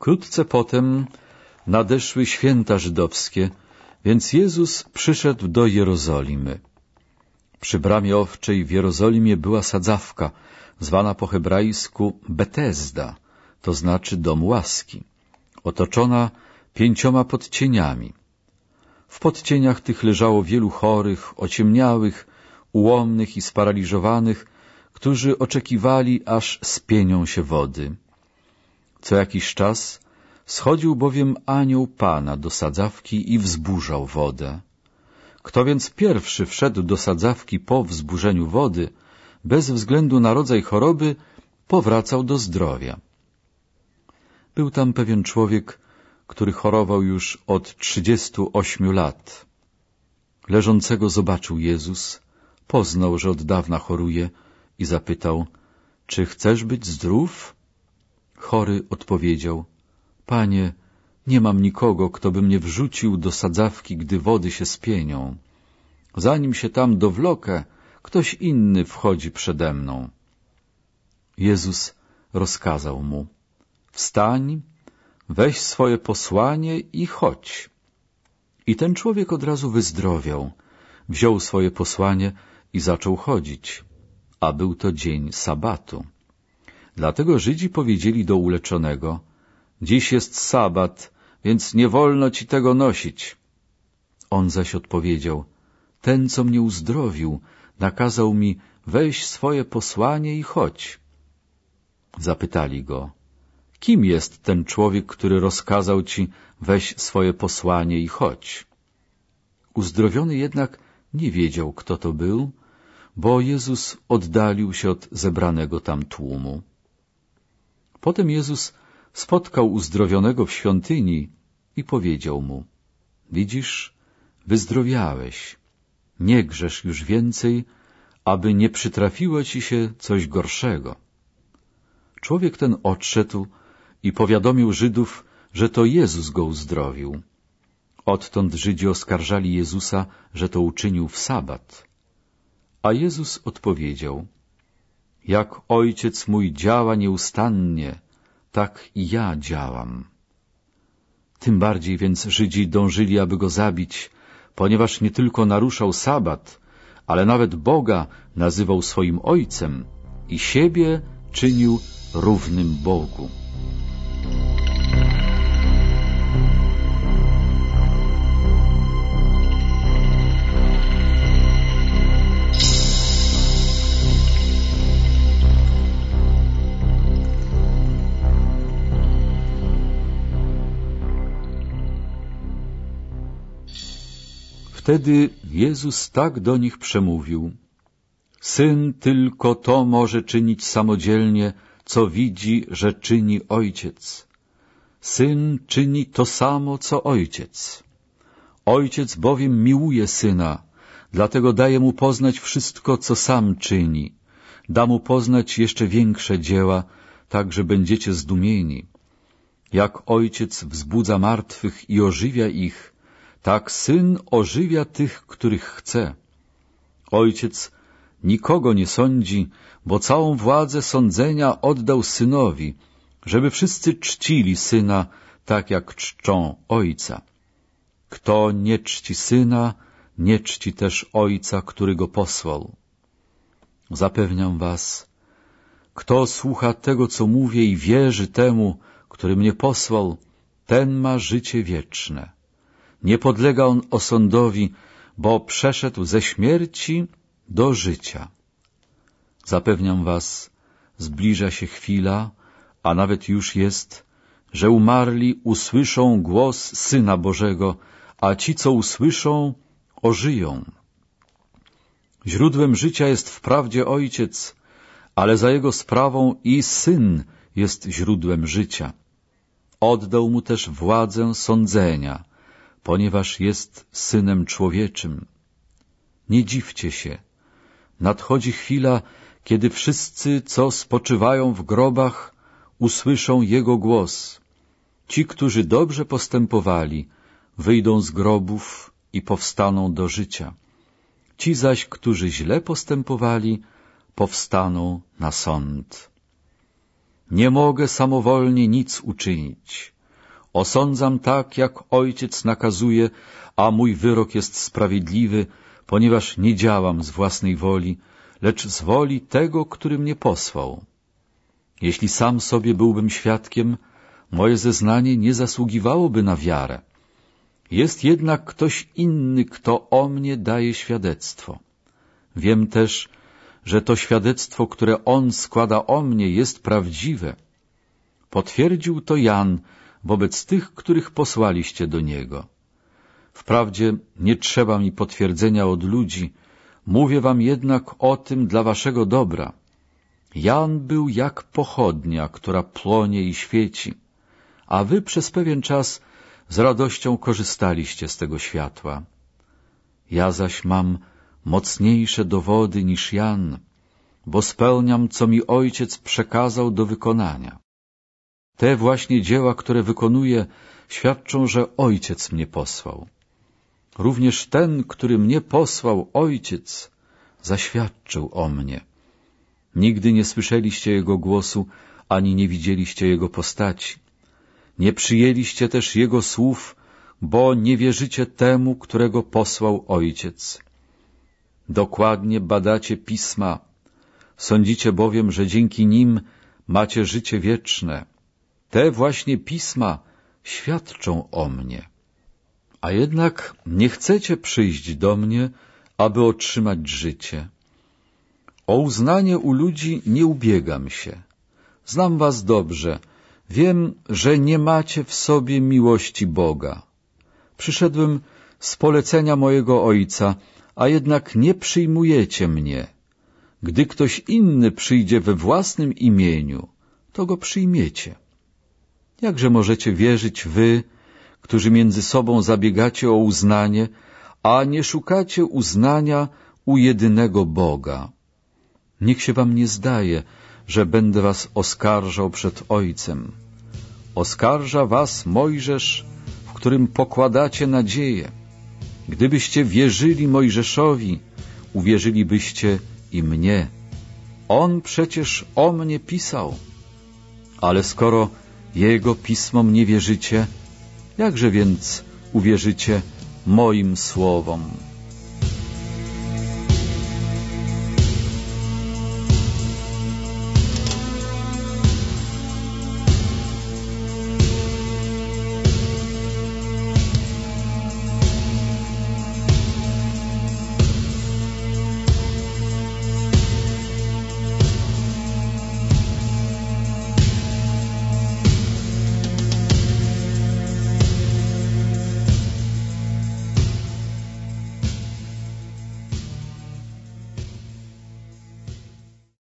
Wkrótce potem nadeszły święta żydowskie, więc Jezus przyszedł do Jerozolimy. Przy bramie owczej w Jerozolimie była sadzawka, zwana po hebrajsku Betesda, to znaczy dom łaski, otoczona pięcioma podcieniami. W podcieniach tych leżało wielu chorych, ociemniałych, ułomnych i sparaliżowanych, którzy oczekiwali, aż spienią się wody. Co jakiś czas schodził bowiem anioł Pana do sadzawki i wzburzał wodę. Kto więc pierwszy wszedł do sadzawki po wzburzeniu wody, bez względu na rodzaj choroby, powracał do zdrowia. Był tam pewien człowiek, który chorował już od trzydziestu ośmiu lat. Leżącego zobaczył Jezus, poznał, że od dawna choruje i zapytał, czy chcesz być zdrów? Chory odpowiedział, Panie, nie mam nikogo, kto by mnie wrzucił do sadzawki, gdy wody się spienią. Zanim się tam dowlokę, ktoś inny wchodzi przede mną. Jezus rozkazał mu, wstań, weź swoje posłanie i chodź. I ten człowiek od razu wyzdrowiał, wziął swoje posłanie i zaczął chodzić, a był to dzień sabatu. Dlatego Żydzi powiedzieli do uleczonego, dziś jest sabat, więc nie wolno ci tego nosić. On zaś odpowiedział, ten, co mnie uzdrowił, nakazał mi, weź swoje posłanie i chodź. Zapytali go, kim jest ten człowiek, który rozkazał ci, weź swoje posłanie i chodź? Uzdrowiony jednak nie wiedział, kto to był, bo Jezus oddalił się od zebranego tam tłumu. Potem Jezus spotkał uzdrowionego w świątyni i powiedział mu, widzisz, wyzdrowiałeś, nie grzesz już więcej, aby nie przytrafiło ci się coś gorszego. Człowiek ten odszedł i powiadomił Żydów, że to Jezus go uzdrowił. Odtąd Żydzi oskarżali Jezusa, że to uczynił w sabat. A Jezus odpowiedział, jak Ojciec mój działa nieustannie, tak i ja działam. Tym bardziej więc Żydzi dążyli, aby go zabić, ponieważ nie tylko naruszał sabat, ale nawet Boga nazywał swoim Ojcem i siebie czynił równym Bogu. Wtedy Jezus tak do nich przemówił. Syn tylko to może czynić samodzielnie, co widzi, że czyni Ojciec. Syn czyni to samo, co Ojciec. Ojciec bowiem miłuje Syna, dlatego daje Mu poznać wszystko, co Sam czyni. Da Mu poznać jeszcze większe dzieła, tak, że będziecie zdumieni. Jak Ojciec wzbudza martwych i ożywia ich, tak Syn ożywia tych, których chce. Ojciec nikogo nie sądzi, bo całą władzę sądzenia oddał Synowi, żeby wszyscy czcili Syna tak, jak czczą Ojca. Kto nie czci Syna, nie czci też Ojca, który Go posłał. Zapewniam was, kto słucha tego, co mówię i wierzy temu, który mnie posłał, ten ma życie wieczne nie podlega on osądowi, bo przeszedł ze śmierci do życia. Zapewniam was, zbliża się chwila, a nawet już jest, że umarli usłyszą głos Syna Bożego, a ci, co usłyszą, ożyją. Źródłem życia jest wprawdzie Ojciec, ale za jego sprawą i Syn jest źródłem życia. Oddał mu też władzę sądzenia, ponieważ jest Synem Człowieczym. Nie dziwcie się. Nadchodzi chwila, kiedy wszyscy, co spoczywają w grobach, usłyszą Jego głos. Ci, którzy dobrze postępowali, wyjdą z grobów i powstaną do życia. Ci zaś, którzy źle postępowali, powstaną na sąd. Nie mogę samowolnie nic uczynić. Osądzam tak, jak ojciec nakazuje, a mój wyrok jest sprawiedliwy, ponieważ nie działam z własnej woli, lecz z woli tego, który mnie posłał. Jeśli sam sobie byłbym świadkiem, moje zeznanie nie zasługiwałoby na wiarę. Jest jednak ktoś inny, kto o mnie daje świadectwo. Wiem też, że to świadectwo, które on składa o mnie, jest prawdziwe. Potwierdził to Jan wobec tych, których posłaliście do niego. Wprawdzie nie trzeba mi potwierdzenia od ludzi, mówię wam jednak o tym dla waszego dobra. Jan był jak pochodnia, która płonie i świeci, a wy przez pewien czas z radością korzystaliście z tego światła. Ja zaś mam mocniejsze dowody niż Jan, bo spełniam, co mi ojciec przekazał do wykonania. Te właśnie dzieła, które wykonuję, świadczą, że ojciec mnie posłał. Również ten, który mnie posłał, ojciec, zaświadczył o mnie. Nigdy nie słyszeliście Jego głosu, ani nie widzieliście Jego postaci. Nie przyjęliście też Jego słów, bo nie wierzycie temu, którego posłał Ojciec. Dokładnie badacie Pisma, sądzicie bowiem, że dzięki nim macie życie wieczne. Te właśnie Pisma świadczą o mnie. A jednak nie chcecie przyjść do mnie, aby otrzymać życie. O uznanie u ludzi nie ubiegam się. Znam was dobrze, wiem, że nie macie w sobie miłości Boga. Przyszedłem z polecenia mojego Ojca, a jednak nie przyjmujecie mnie. Gdy ktoś inny przyjdzie we własnym imieniu, to go przyjmiecie. Jakże możecie wierzyć wy, którzy między sobą zabiegacie o uznanie, a nie szukacie uznania u jedynego Boga? Niech się wam nie zdaje, że będę was oskarżał przed Ojcem. Oskarża was Mojżesz, w którym pokładacie nadzieję. Gdybyście wierzyli Mojżeszowi, uwierzylibyście i mnie. On przecież o mnie pisał. Ale skoro jego pismom nie wierzycie, jakże więc uwierzycie moim słowom?